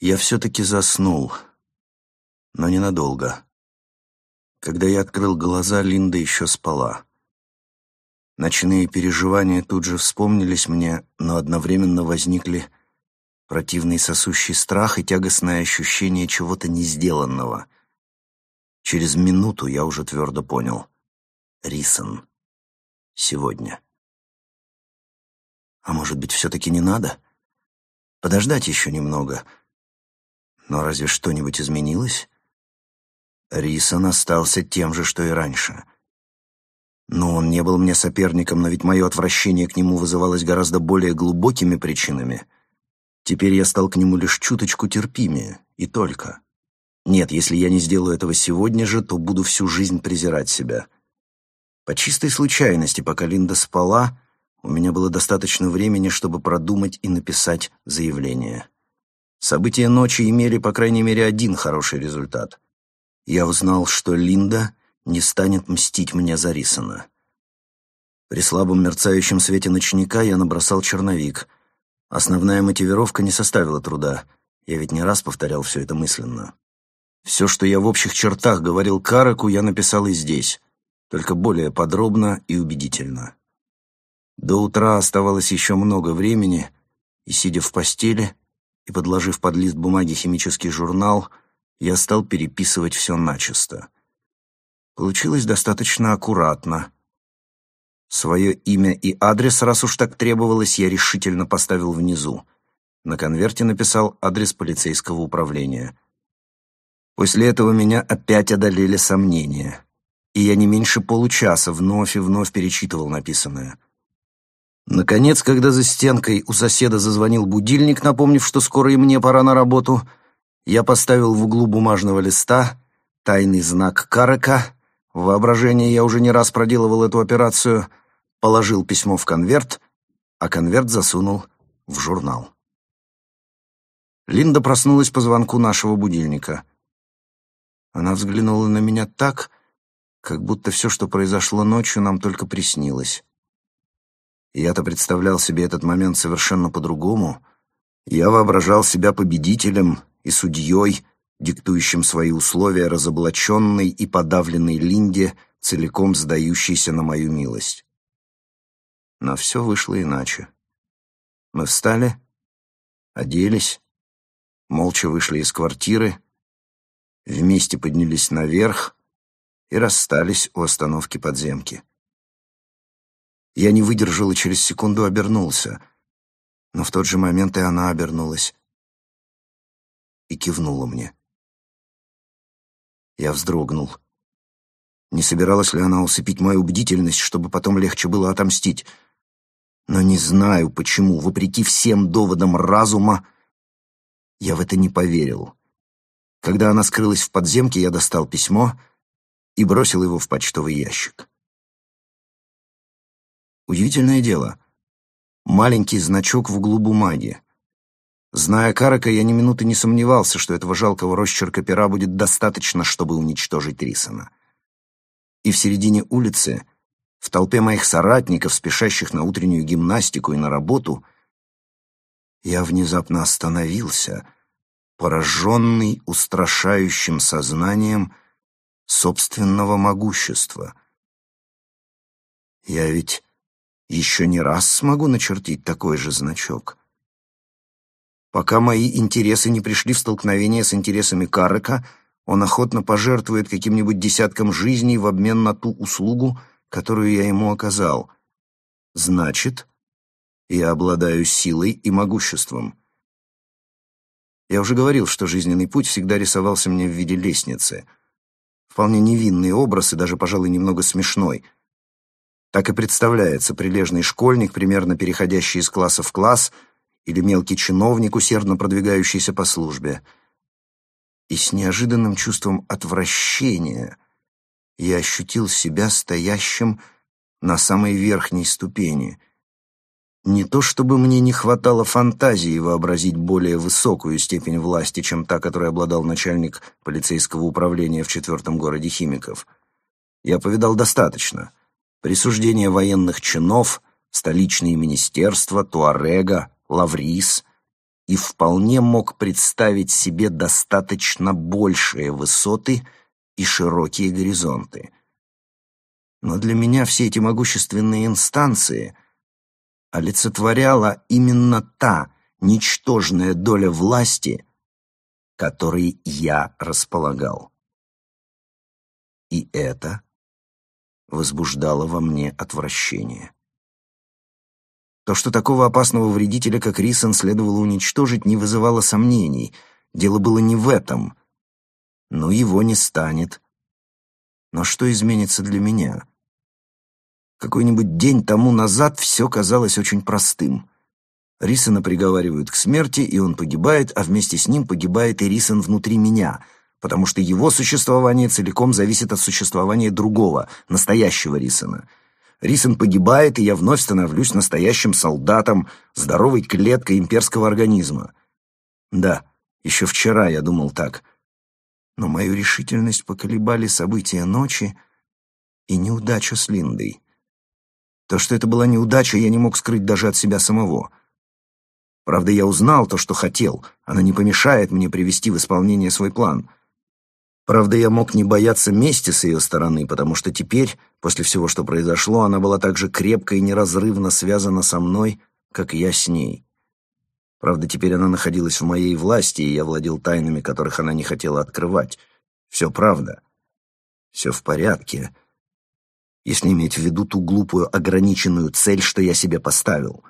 Я все-таки заснул, но ненадолго. Когда я открыл глаза, Линда еще спала. Ночные переживания тут же вспомнились мне, но одновременно возникли противный сосущий страх и тягостное ощущение чего-то несделанного. Через минуту я уже твердо понял. Рисон. Сегодня. А может быть, все-таки не надо? Подождать еще немного — но разве что-нибудь изменилось? Рисон остался тем же, что и раньше. Но он не был мне соперником, но ведь мое отвращение к нему вызывалось гораздо более глубокими причинами. Теперь я стал к нему лишь чуточку терпимее, и только. Нет, если я не сделаю этого сегодня же, то буду всю жизнь презирать себя. По чистой случайности, пока Линда спала, у меня было достаточно времени, чтобы продумать и написать заявление. События ночи имели, по крайней мере, один хороший результат. Я узнал, что Линда не станет мстить мне за Рисона. При слабом мерцающем свете ночника я набросал черновик. Основная мотивировка не составила труда. Я ведь не раз повторял все это мысленно. Все, что я в общих чертах говорил Караку, я написал и здесь, только более подробно и убедительно. До утра оставалось еще много времени, и, сидя в постели, и, подложив под лист бумаги химический журнал, я стал переписывать все начисто. Получилось достаточно аккуратно. Свое имя и адрес, раз уж так требовалось, я решительно поставил внизу. На конверте написал адрес полицейского управления. После этого меня опять одолели сомнения, и я не меньше получаса вновь и вновь перечитывал написанное — Наконец, когда за стенкой у соседа зазвонил будильник, напомнив, что скоро и мне пора на работу, я поставил в углу бумажного листа тайный знак Карека. В воображении я уже не раз проделывал эту операцию. Положил письмо в конверт, а конверт засунул в журнал. Линда проснулась по звонку нашего будильника. Она взглянула на меня так, как будто все, что произошло ночью, нам только приснилось. Я-то представлял себе этот момент совершенно по-другому. Я воображал себя победителем и судьей, диктующим свои условия разоблаченной и подавленной Линде, целиком сдающейся на мою милость. Но все вышло иначе. Мы встали, оделись, молча вышли из квартиры, вместе поднялись наверх и расстались у остановки подземки. Я не выдержал и через секунду обернулся. Но в тот же момент и она обернулась и кивнула мне. Я вздрогнул. Не собиралась ли она усыпить мою бдительность, чтобы потом легче было отомстить? Но не знаю, почему, вопреки всем доводам разума, я в это не поверил. Когда она скрылась в подземке, я достал письмо и бросил его в почтовый ящик. Удивительное дело. Маленький значок в углу бумаги. Зная Карака, я ни минуты не сомневался, что этого жалкого росчерка пера будет достаточно, чтобы уничтожить Рисона. И в середине улицы, в толпе моих соратников, спешащих на утреннюю гимнастику и на работу, я внезапно остановился, пораженный устрашающим сознанием собственного могущества. Я ведь еще не раз смогу начертить такой же значок. Пока мои интересы не пришли в столкновение с интересами Каррека, он охотно пожертвует каким-нибудь десятком жизней в обмен на ту услугу, которую я ему оказал. Значит, я обладаю силой и могуществом. Я уже говорил, что жизненный путь всегда рисовался мне в виде лестницы. Вполне невинный образ и даже, пожалуй, немного смешной — так и представляется прилежный школьник, примерно переходящий из класса в класс, или мелкий чиновник, усердно продвигающийся по службе. И с неожиданным чувством отвращения я ощутил себя стоящим на самой верхней ступени. Не то чтобы мне не хватало фантазии вообразить более высокую степень власти, чем та, которой обладал начальник полицейского управления в четвертом городе химиков. Я повидал достаточно — присуждение военных чинов, столичные министерства, Туарега, Лаврис и вполне мог представить себе достаточно большие высоты и широкие горизонты. Но для меня все эти могущественные инстанции олицетворяла именно та ничтожная доля власти, которой я располагал. И это возбуждало во мне отвращение. То, что такого опасного вредителя, как Рисон, следовало уничтожить, не вызывало сомнений. Дело было не в этом. Но его не станет. Но что изменится для меня? Какой-нибудь день тому назад все казалось очень простым. Рисона приговаривают к смерти, и он погибает, а вместе с ним погибает и Рисон внутри меня, потому что его существование целиком зависит от существования другого, настоящего Рисона. Рисон погибает, и я вновь становлюсь настоящим солдатом, здоровой клеткой имперского организма. Да, еще вчера я думал так. Но мою решительность поколебали события ночи и неудача с Линдой. То, что это была неудача, я не мог скрыть даже от себя самого. Правда, я узнал то, что хотел. Она не помешает мне привести в исполнение свой план. Правда, я мог не бояться мести с ее стороны, потому что теперь, после всего, что произошло, она была так же крепко и неразрывно связана со мной, как я с ней. Правда, теперь она находилась в моей власти, и я владел тайнами, которых она не хотела открывать. Все правда. Все в порядке если иметь в виду ту глупую ограниченную цель, что я себе поставил.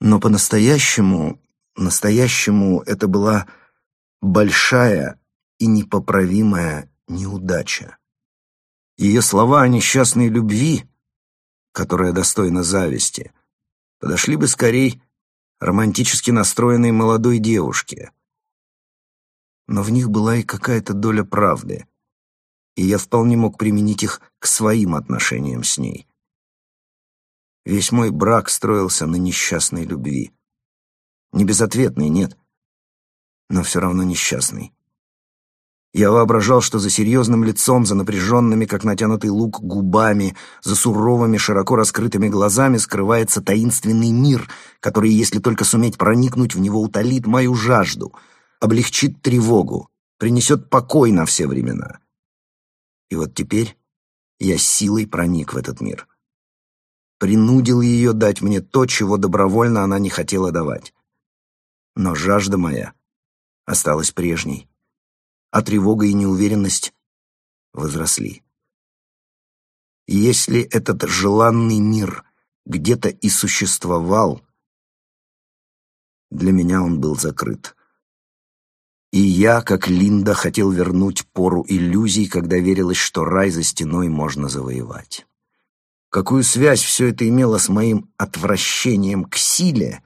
Но по-настоящему, настоящему это была большая и непоправимая неудача. Ее слова о несчастной любви, которая достойна зависти, подошли бы скорей романтически настроенной молодой девушке. Но в них была и какая-то доля правды и я вполне мог применить их к своим отношениям с ней. Весь мой брак строился на несчастной любви. Не безответной, нет, но все равно несчастной. Я воображал, что за серьезным лицом, за напряженными, как натянутый лук, губами, за суровыми, широко раскрытыми глазами скрывается таинственный мир, который, если только суметь проникнуть в него, утолит мою жажду, облегчит тревогу, принесет покой на все времена. И вот теперь я силой проник в этот мир. Принудил ее дать мне то, чего добровольно она не хотела давать. Но жажда моя осталась прежней, а тревога и неуверенность возросли. Если этот желанный мир где-то и существовал, для меня он был закрыт. И я, как Линда, хотел вернуть пору иллюзий, когда верилось, что рай за стеной можно завоевать. Какую связь все это имело с моим отвращением к силе,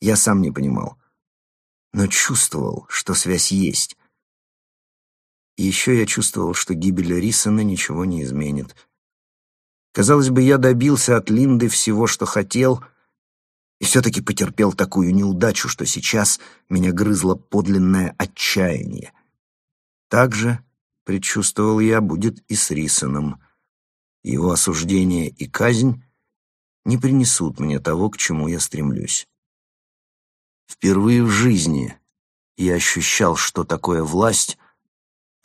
я сам не понимал. Но чувствовал, что связь есть. И еще я чувствовал, что гибель Рисона ничего не изменит. Казалось бы, я добился от Линды всего, что хотел — и все-таки потерпел такую неудачу, что сейчас меня грызло подлинное отчаяние. Так же, предчувствовал я, будет и с Рисоном. Его осуждение и казнь не принесут мне того, к чему я стремлюсь. Впервые в жизни я ощущал, что такое власть,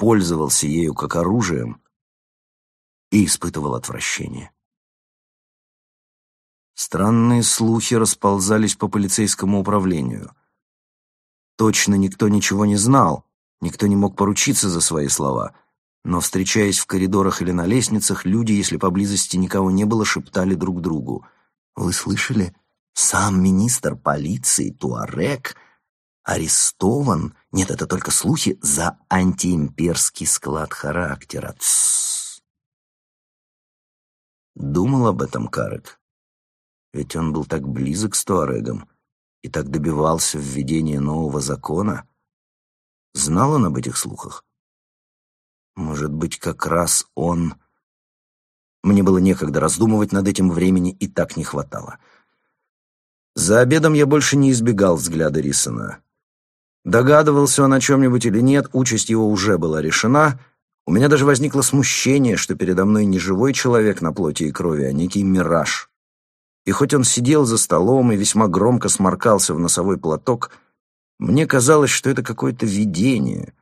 пользовался ею как оружием и испытывал отвращение. Странные слухи расползались по полицейскому управлению. Точно никто ничего не знал, никто не мог поручиться за свои слова, но, встречаясь в коридорах или на лестницах, люди, если поблизости никого не было, шептали друг другу. «Вы слышали? Сам министр полиции Туарек арестован, нет, это только слухи, за антиимперский склад характера. Тссс. Думал об этом Карек. Ведь он был так близок с Туарегом и так добивался введения нового закона. Знал он об этих слухах? Может быть, как раз он... Мне было некогда раздумывать над этим времени, и так не хватало. За обедом я больше не избегал взгляда Рисона. Догадывался он о чем-нибудь или нет, участь его уже была решена. У меня даже возникло смущение, что передо мной не живой человек на плоти и крови, а некий мираж. И хоть он сидел за столом и весьма громко сморкался в носовой платок, Мне казалось, что это какое-то видение,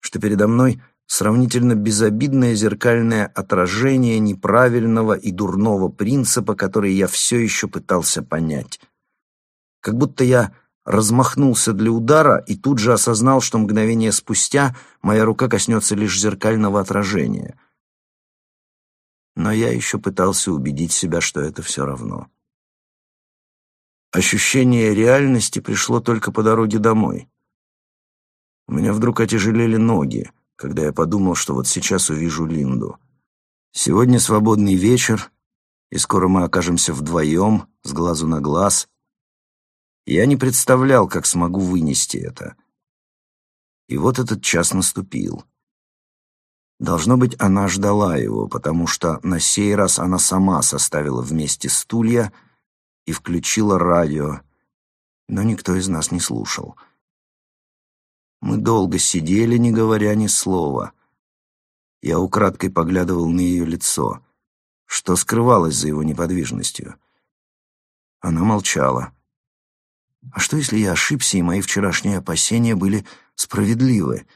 что передо мной сравнительно безобидное зеркальное отражение неправильного и дурного принципа, который я все еще пытался понять. Как будто я размахнулся для удара и тут же осознал, что мгновение спустя моя рука коснется лишь зеркального отражения. Но я еще пытался убедить себя, что это все равно. Ощущение реальности пришло только по дороге домой. У меня вдруг отяжелели ноги, когда я подумал, что вот сейчас увижу Линду. Сегодня свободный вечер, и скоро мы окажемся вдвоем, с глазу на глаз. Я не представлял, как смогу вынести это. И вот этот час наступил. Должно быть, она ждала его, потому что на сей раз она сама составила вместе стулья — и включила радио, но никто из нас не слушал. Мы долго сидели, не говоря ни слова. Я украдкой поглядывал на ее лицо, что скрывалось за его неподвижностью. Она молчала. А что, если я ошибся, и мои вчерашние опасения были справедливы?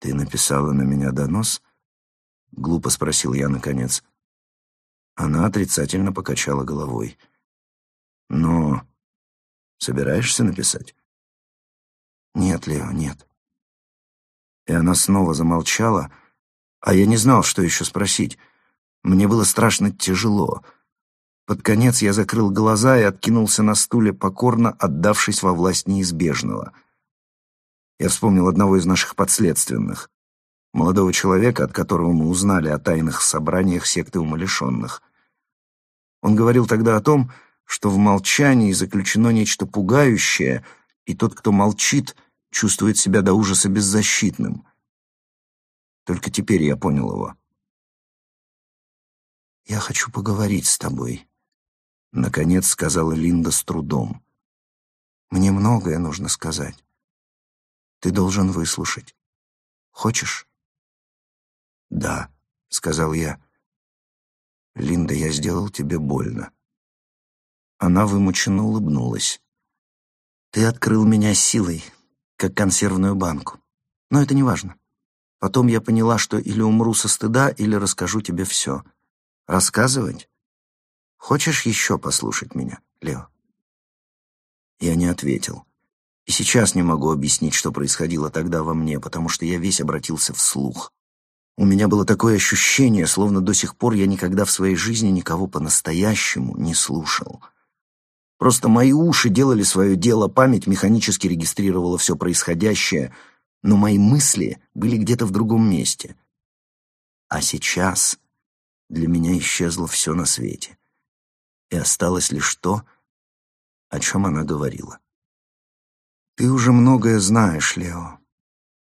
«Ты написала на меня донос?» — глупо спросил я наконец. Она отрицательно покачала головой. «Но собираешься написать?» «Нет, Лео, нет». И она снова замолчала, а я не знал, что еще спросить. Мне было страшно тяжело. Под конец я закрыл глаза и откинулся на стуле, покорно отдавшись во власть неизбежного. Я вспомнил одного из наших подследственных, молодого человека, от которого мы узнали о тайных собраниях секты умалишенных. Он говорил тогда о том, что в молчании заключено нечто пугающее, и тот, кто молчит, чувствует себя до ужаса беззащитным. Только теперь я понял его. «Я хочу поговорить с тобой», — наконец сказала Линда с трудом. «Мне многое нужно сказать. Ты должен выслушать. Хочешь?» «Да», — сказал я. «Линда, я сделал тебе больно». Она вымученно улыбнулась. «Ты открыл меня силой, как консервную банку. Но это не важно. Потом я поняла, что или умру со стыда, или расскажу тебе все. Рассказывать? Хочешь еще послушать меня, Лео?» Я не ответил. И сейчас не могу объяснить, что происходило тогда во мне, потому что я весь обратился вслух. У меня было такое ощущение, словно до сих пор я никогда в своей жизни никого по-настоящему не слушал. Просто мои уши делали свое дело, память механически регистрировала все происходящее, но мои мысли были где-то в другом месте. А сейчас для меня исчезло все на свете. И осталось лишь то, о чем она говорила. «Ты уже многое знаешь, Лео.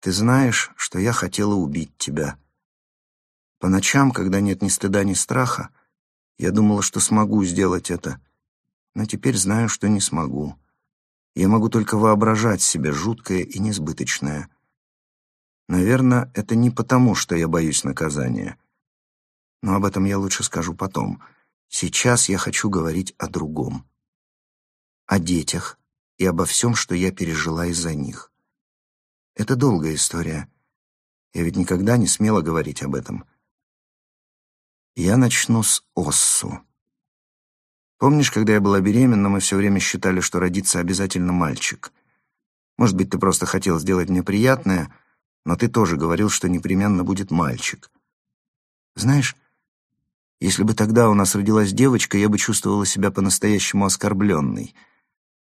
Ты знаешь, что я хотела убить тебя. По ночам, когда нет ни стыда, ни страха, я думала, что смогу сделать это, но теперь знаю, что не смогу. Я могу только воображать себе жуткое и несбыточное. Наверное, это не потому, что я боюсь наказания. Но об этом я лучше скажу потом. Сейчас я хочу говорить о другом. О детях и обо всем, что я пережила из-за них. Это долгая история. Я ведь никогда не смела говорить об этом. Я начну с Оссу. Помнишь, когда я была беременна, мы все время считали, что родится обязательно мальчик? Может быть, ты просто хотел сделать мне приятное, но ты тоже говорил, что непременно будет мальчик. Знаешь, если бы тогда у нас родилась девочка, я бы чувствовала себя по-настоящему оскорбленной.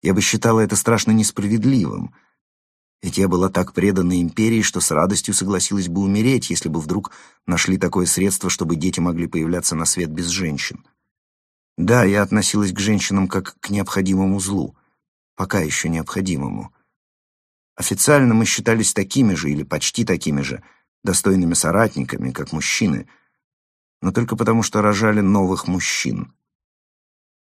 Я бы считала это страшно несправедливым — ведь я была так предана империи, что с радостью согласилась бы умереть, если бы вдруг нашли такое средство, чтобы дети могли появляться на свет без женщин. Да, я относилась к женщинам как к необходимому злу, пока еще необходимому. Официально мы считались такими же или почти такими же, достойными соратниками, как мужчины, но только потому, что рожали новых мужчин.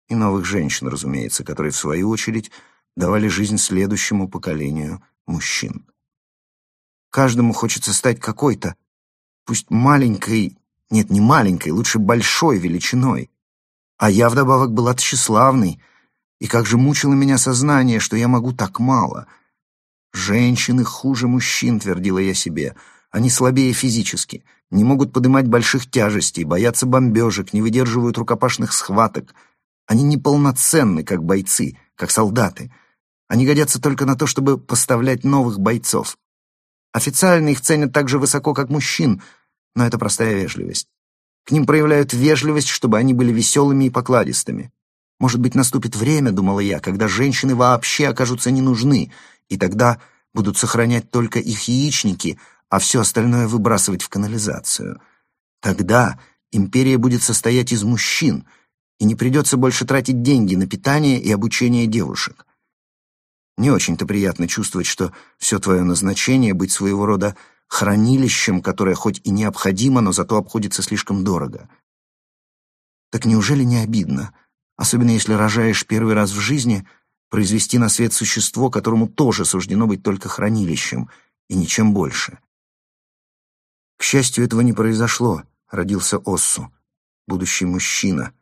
И новых женщин, разумеется, которые, в свою очередь, давали жизнь следующему поколению мужчин. Каждому хочется стать какой-то, пусть маленькой, нет, не маленькой, лучше большой величиной. А я вдобавок была тщеславной, И как же мучило меня сознание, что я могу так мало. «Женщины хуже мужчин», — твердила я себе. «Они слабее физически, не могут поднимать больших тяжестей, боятся бомбежек, не выдерживают рукопашных схваток. Они неполноценны, как бойцы, как солдаты. Они годятся только на то, чтобы поставлять новых бойцов. Официально их ценят так же высоко, как мужчин, но это простая вежливость. К ним проявляют вежливость, чтобы они были веселыми и покладистыми. Может быть, наступит время, думала я, когда женщины вообще окажутся не нужны, и тогда будут сохранять только их яичники, а все остальное выбрасывать в канализацию. Тогда империя будет состоять из мужчин, и не придется больше тратить деньги на питание и обучение девушек. Не очень-то приятно чувствовать, что все твое назначение — быть своего рода хранилищем, которое хоть и необходимо, но зато обходится слишком дорого. Так неужели не обидно, особенно если рожаешь первый раз в жизни, произвести на свет существо, которому тоже суждено быть только хранилищем и ничем больше? К счастью, этого не произошло. Родился Оссу, будущий мужчина.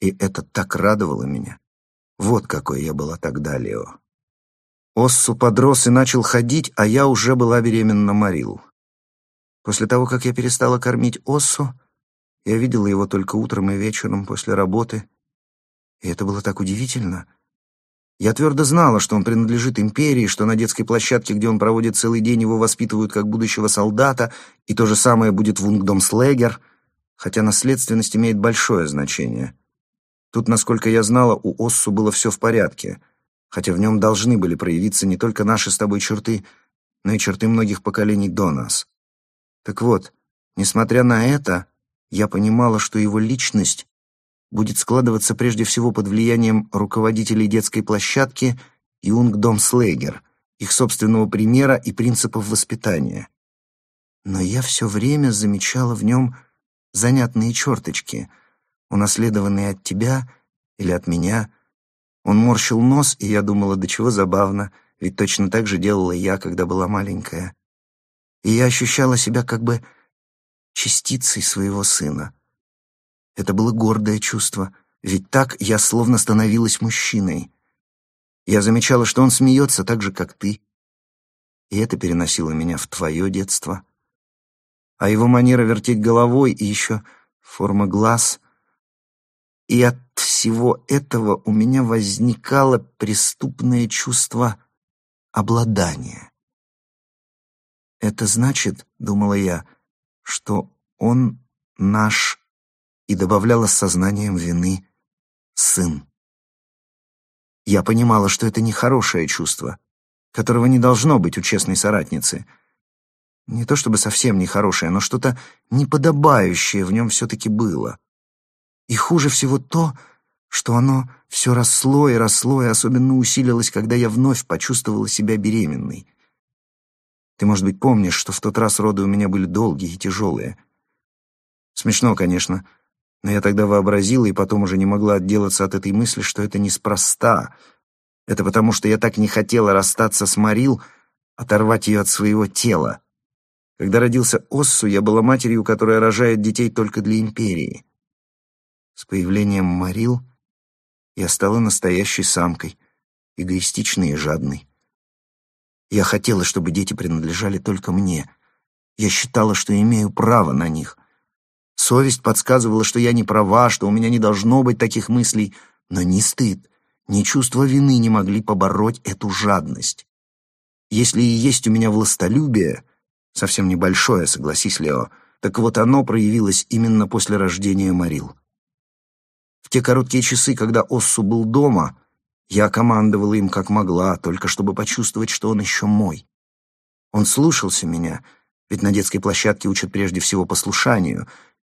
И это так радовало меня. Вот какой я была тогда, Лео. Оссу подрос и начал ходить, а я уже была беременна Марил. После того, как я перестала кормить Оссу, я видела его только утром и вечером после работы, и это было так удивительно. Я твердо знала, что он принадлежит империи, что на детской площадке, где он проводит целый день, его воспитывают как будущего солдата, и то же самое будет в Унгдомслегер, хотя наследственность имеет большое значение. Тут, насколько я знала, у Оссу было все в порядке — хотя в нем должны были проявиться не только наши с тобой черты, но и черты многих поколений до нас. Так вот, несмотря на это, я понимала, что его личность будет складываться прежде всего под влиянием руководителей детской площадки Юнгдом Слейгер, их собственного примера и принципов воспитания. Но я все время замечала в нем занятные черточки, унаследованные от тебя или от меня, он морщил нос, и я думала, до чего забавно, ведь точно так же делала я, когда была маленькая. И я ощущала себя как бы частицей своего сына. Это было гордое чувство, ведь так я словно становилась мужчиной. Я замечала, что он смеется так же, как ты. И это переносило меня в твое детство. А его манера вертеть головой и еще форма глаз — и от всего этого у меня возникало преступное чувство обладания. «Это значит, — думала я, — что он наш, и добавляла с сознанием вины, сын. Я понимала, что это нехорошее чувство, которого не должно быть у честной соратницы. Не то чтобы совсем нехорошее, но что-то неподобающее в нем все-таки было. И хуже всего то, что оно все росло и росло, и особенно усилилось, когда я вновь почувствовала себя беременной. Ты, может быть, помнишь, что в тот раз роды у меня были долгие и тяжелые. Смешно, конечно, но я тогда вообразила и потом уже не могла отделаться от этой мысли, что это неспроста. Это потому, что я так не хотела расстаться с Марил, оторвать ее от своего тела. Когда родился Оссу, я была матерью, которая рожает детей только для империи. С появлением Марил я стала настоящей самкой, эгоистичной и жадной. Я хотела, чтобы дети принадлежали только мне. Я считала, что имею право на них. Совесть подсказывала, что я не права, что у меня не должно быть таких мыслей, но ни стыд, ни чувство вины не могли побороть эту жадность. Если и есть у меня властолюбие, совсем небольшое, согласись, Лео, так вот оно проявилось именно после рождения Марил. В те короткие часы, когда Оссу был дома, я командовала им как могла, только чтобы почувствовать, что он еще мой. Он слушался меня, ведь на детской площадке учат прежде всего послушанию,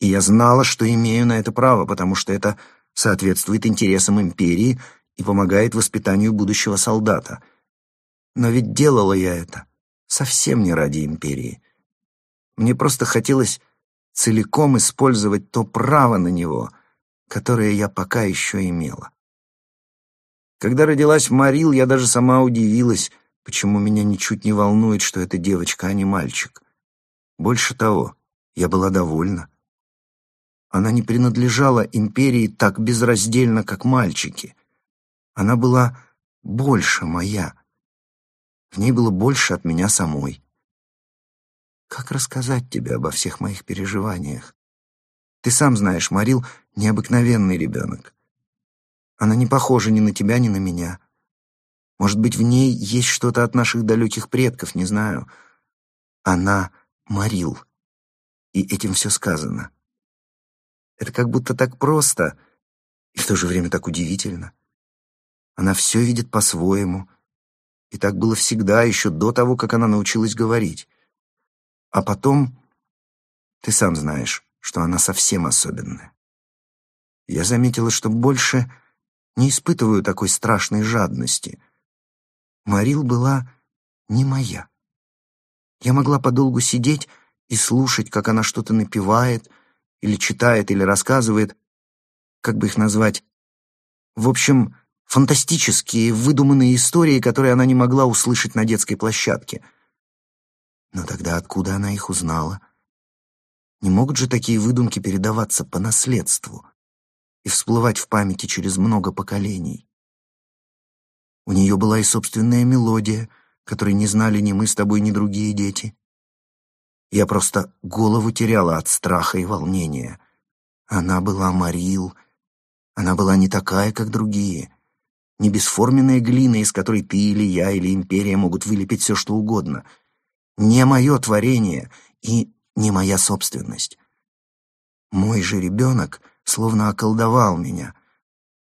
и я знала, что имею на это право, потому что это соответствует интересам империи и помогает воспитанию будущего солдата. Но ведь делала я это совсем не ради империи. Мне просто хотелось целиком использовать то право на него — которое я пока еще имела. Когда родилась Марил, я даже сама удивилась, почему меня ничуть не волнует, что это девочка, а не мальчик. Больше того, я была довольна. Она не принадлежала империи так безраздельно, как мальчики. Она была больше моя. В ней было больше от меня самой. Как рассказать тебе обо всех моих переживаниях? Ты сам знаешь, Марил — необыкновенный ребенок. Она не похожа ни на тебя, ни на меня. Может быть, в ней есть что-то от наших далеких предков, не знаю. Она — Марил. И этим все сказано. Это как будто так просто и в то же время так удивительно. Она все видит по-своему. И так было всегда, еще до того, как она научилась говорить. А потом, ты сам знаешь, что она совсем особенная. Я заметила, что больше не испытываю такой страшной жадности. Марил была не моя. Я могла подолгу сидеть и слушать, как она что-то напевает, или читает, или рассказывает, как бы их назвать. В общем, фантастические, выдуманные истории, которые она не могла услышать на детской площадке. Но тогда откуда она их узнала? Не могут же такие выдумки передаваться по наследству и всплывать в памяти через много поколений? У нее была и собственная мелодия, которой не знали ни мы с тобой, ни другие дети. Я просто голову теряла от страха и волнения. Она была Марил, она была не такая, как другие, не бесформенная глина, из которой ты или я или империя могут вылепить все, что угодно. Не мое творение и не моя собственность. Мой же ребенок словно околдовал меня.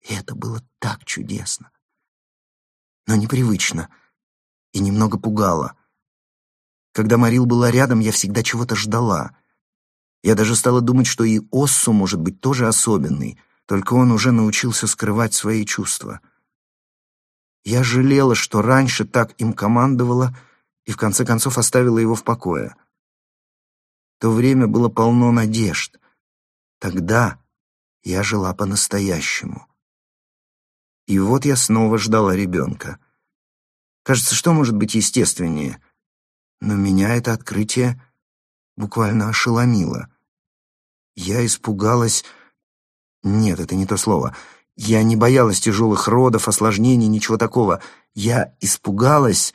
И это было так чудесно. Но непривычно и немного пугало. Когда Марил была рядом, я всегда чего-то ждала. Я даже стала думать, что и Оссу может быть тоже особенный, только он уже научился скрывать свои чувства. Я жалела, что раньше так им командовала и в конце концов оставила его в покое. То время было полно надежд. Тогда я жила по-настоящему. И вот я снова ждала ребенка. Кажется, что может быть естественнее? Но меня это открытие буквально ошеломило. Я испугалась нет, это не то слово. Я не боялась тяжелых родов, осложнений, ничего такого. Я испугалась,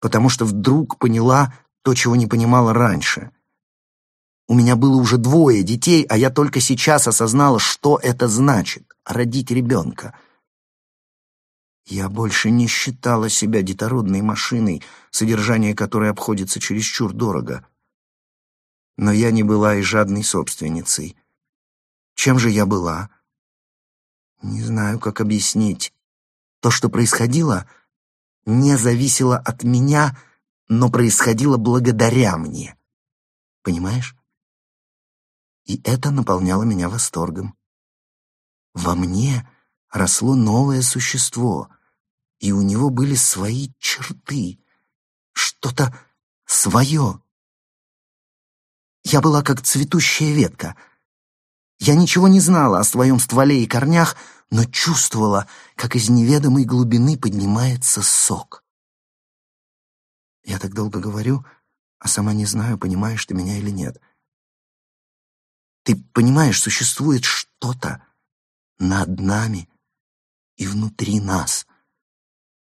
потому что вдруг поняла то, чего не понимала раньше. У меня было уже двое детей, а я только сейчас осознала, что это значит — родить ребенка. Я больше не считала себя детородной машиной, содержание которой обходится чересчур дорого. Но я не была и жадной собственницей. Чем же я была? Не знаю, как объяснить. То, что происходило, не зависело от меня, но происходило благодаря мне. Понимаешь? И это наполняло меня восторгом. Во мне росло новое существо, и у него были свои черты, что-то свое. Я была как цветущая ветка — я ничего не знала о своем стволе и корнях, но чувствовала, как из неведомой глубины поднимается сок. Я так долго говорю, а сама не знаю, понимаешь ты меня или нет. Ты понимаешь, существует что-то над нами и внутри нас.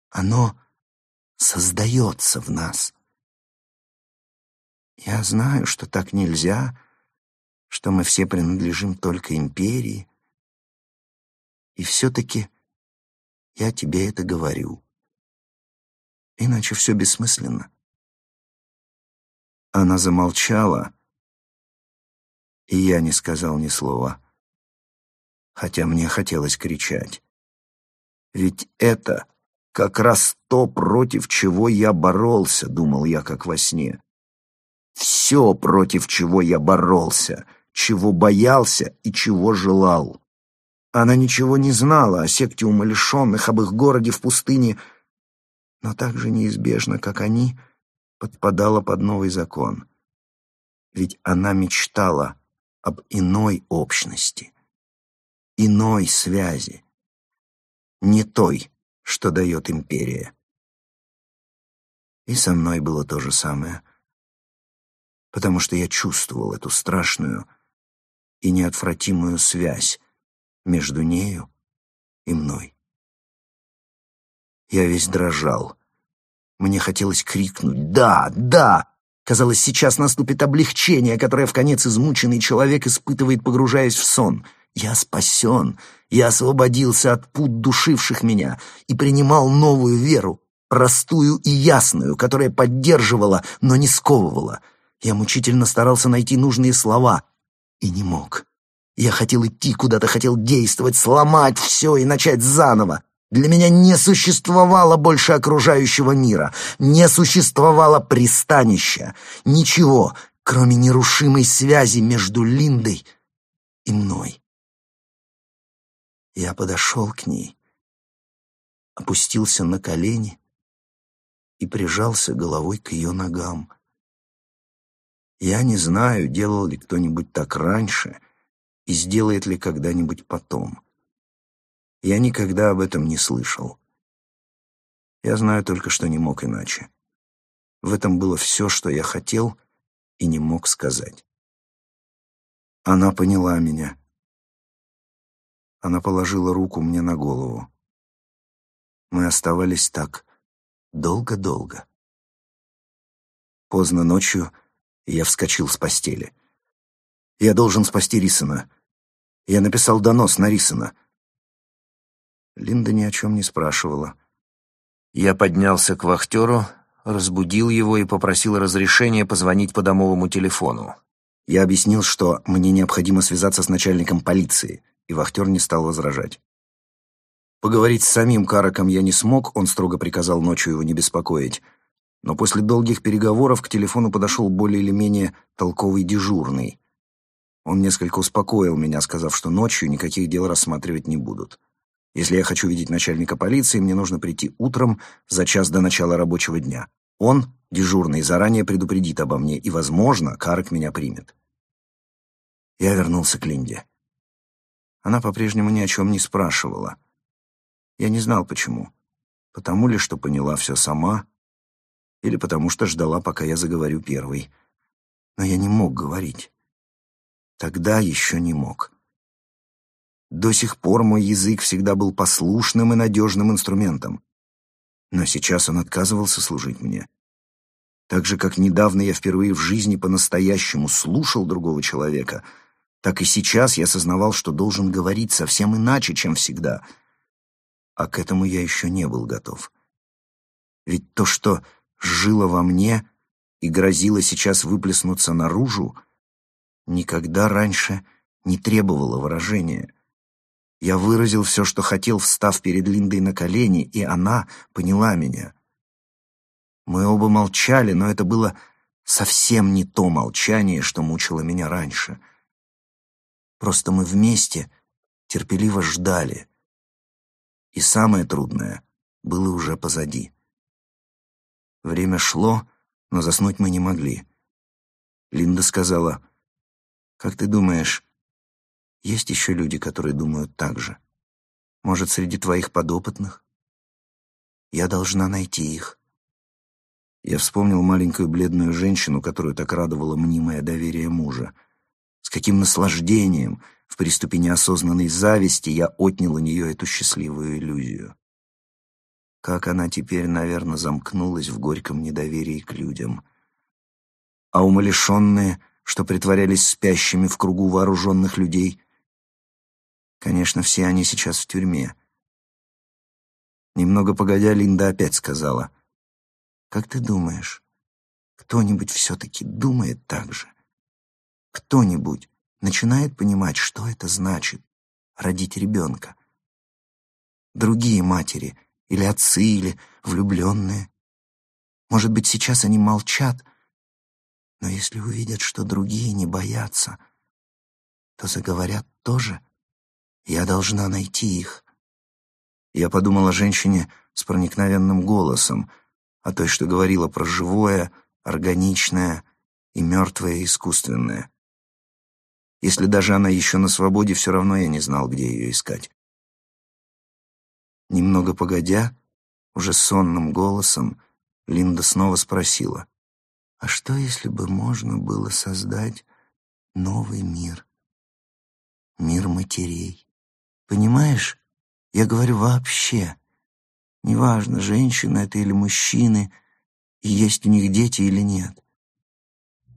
Оно создается в нас. Я знаю, что так нельзя, что мы все принадлежим только империи. И все-таки я тебе это говорю. Иначе все бессмысленно. Она замолчала, и я не сказал ни слова, хотя мне хотелось кричать. Ведь это как раз то, против чего я боролся, думал я, как во сне. Все, против чего я боролся — чего боялся и чего желал. Она ничего не знала о секте умалишенных, об их городе в пустыне, но так же неизбежно, как они, подпадала под новый закон. Ведь она мечтала об иной общности, иной связи, не той, что дает империя. И со мной было то же самое, потому что я чувствовал эту страшную, и неотвратимую связь между нею и мной. Я весь дрожал. Мне хотелось крикнуть «Да! Да!» Казалось, сейчас наступит облегчение, которое в конец измученный человек испытывает, погружаясь в сон. Я спасен, я освободился от пут душивших меня и принимал новую веру, простую и ясную, которая поддерживала, но не сковывала. Я мучительно старался найти нужные слова и не мог. Я хотел идти куда-то, хотел действовать, сломать все и начать заново. Для меня не существовало больше окружающего мира, не существовало пристанища, ничего, кроме нерушимой связи между Линдой и мной. Я подошел к ней, опустился на колени и прижался головой к ее ногам. Я не знаю, делал ли кто-нибудь так раньше и сделает ли когда-нибудь потом. Я никогда об этом не слышал. Я знаю только, что не мог иначе. В этом было все, что я хотел и не мог сказать. Она поняла меня. Она положила руку мне на голову. Мы оставались так долго-долго. Поздно ночью я вскочил с постели. Я должен спасти Рисона. Я написал донос на Рисона — Линда ни о чем не спрашивала. Я поднялся к вахтеру, разбудил его и попросил разрешения позвонить по домовому телефону. Я объяснил, что мне необходимо связаться с начальником полиции, и вахтер не стал возражать. Поговорить с самим Караком я не смог, он строго приказал ночью его не беспокоить. Но после долгих переговоров к телефону подошел более или менее толковый дежурный. Он несколько успокоил меня, сказав, что ночью никаких дел рассматривать не будут. Если я хочу видеть начальника полиции, мне нужно прийти утром за час до начала рабочего дня. Он, дежурный, заранее предупредит обо мне, и, возможно, Карк меня примет. Я вернулся к Линде. Она по-прежнему ни о чем не спрашивала. Я не знал, почему. Потому ли, что поняла все сама, или потому что ждала, пока я заговорю первый. Но я не мог говорить. Тогда еще не мог. До сих пор мой язык всегда был послушным и надежным инструментом. Но сейчас он отказывался служить мне. Так же, как недавно я впервые в жизни по-настоящему слушал другого человека, так и сейчас я осознавал, что должен говорить совсем иначе, чем всегда. А к этому я еще не был готов. Ведь то, что жило во мне и грозило сейчас выплеснуться наружу, никогда раньше не требовало выражения — я выразил все, что хотел, встав перед Линдой на колени, и она поняла меня. Мы оба молчали, но это было совсем не то молчание, что мучило меня раньше. Просто мы вместе терпеливо ждали. И самое трудное было уже позади. Время шло, но заснуть мы не могли. Линда сказала, «Как ты думаешь, есть еще люди, которые думают так же. Может, среди твоих подопытных? Я должна найти их. Я вспомнил маленькую бледную женщину, которую так радовало мнимое доверие мужа. С каким наслаждением в приступе неосознанной зависти я отнял у нее эту счастливую иллюзию. Как она теперь, наверное, замкнулась в горьком недоверии к людям. А умалишенные, что притворялись спящими в кругу вооруженных людей, Конечно, все они сейчас в тюрьме. Немного погодя, Линда опять сказала, «Как ты думаешь, кто-нибудь все-таки думает так же? Кто-нибудь начинает понимать, что это значит — родить ребенка? Другие матери или отцы, или влюбленные? Может быть, сейчас они молчат, но если увидят, что другие не боятся, то заговорят тоже — я должна найти их. Я подумал о женщине с проникновенным голосом, о той, что говорила про живое, органичное и мертвое искусственное. Если даже она еще на свободе, все равно я не знал, где ее искать. Немного погодя, уже сонным голосом, Линда снова спросила, «А что, если бы можно было создать новый мир? Мир матерей?» Понимаешь, я говорю вообще. Неважно, женщина это или мужчины, есть у них дети или нет.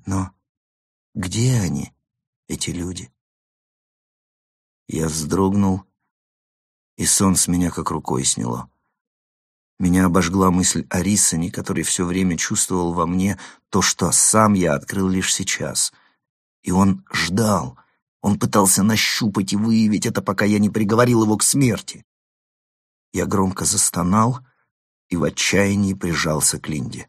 Но где они, эти люди? Я вздрогнул, и сон с меня как рукой сняло. Меня обожгла мысль о Рисане, который все время чувствовал во мне то, что сам я открыл лишь сейчас. И он ждал, он пытался нащупать и выявить это, пока я не приговорил его к смерти. Я громко застонал и в отчаянии прижался к Линде.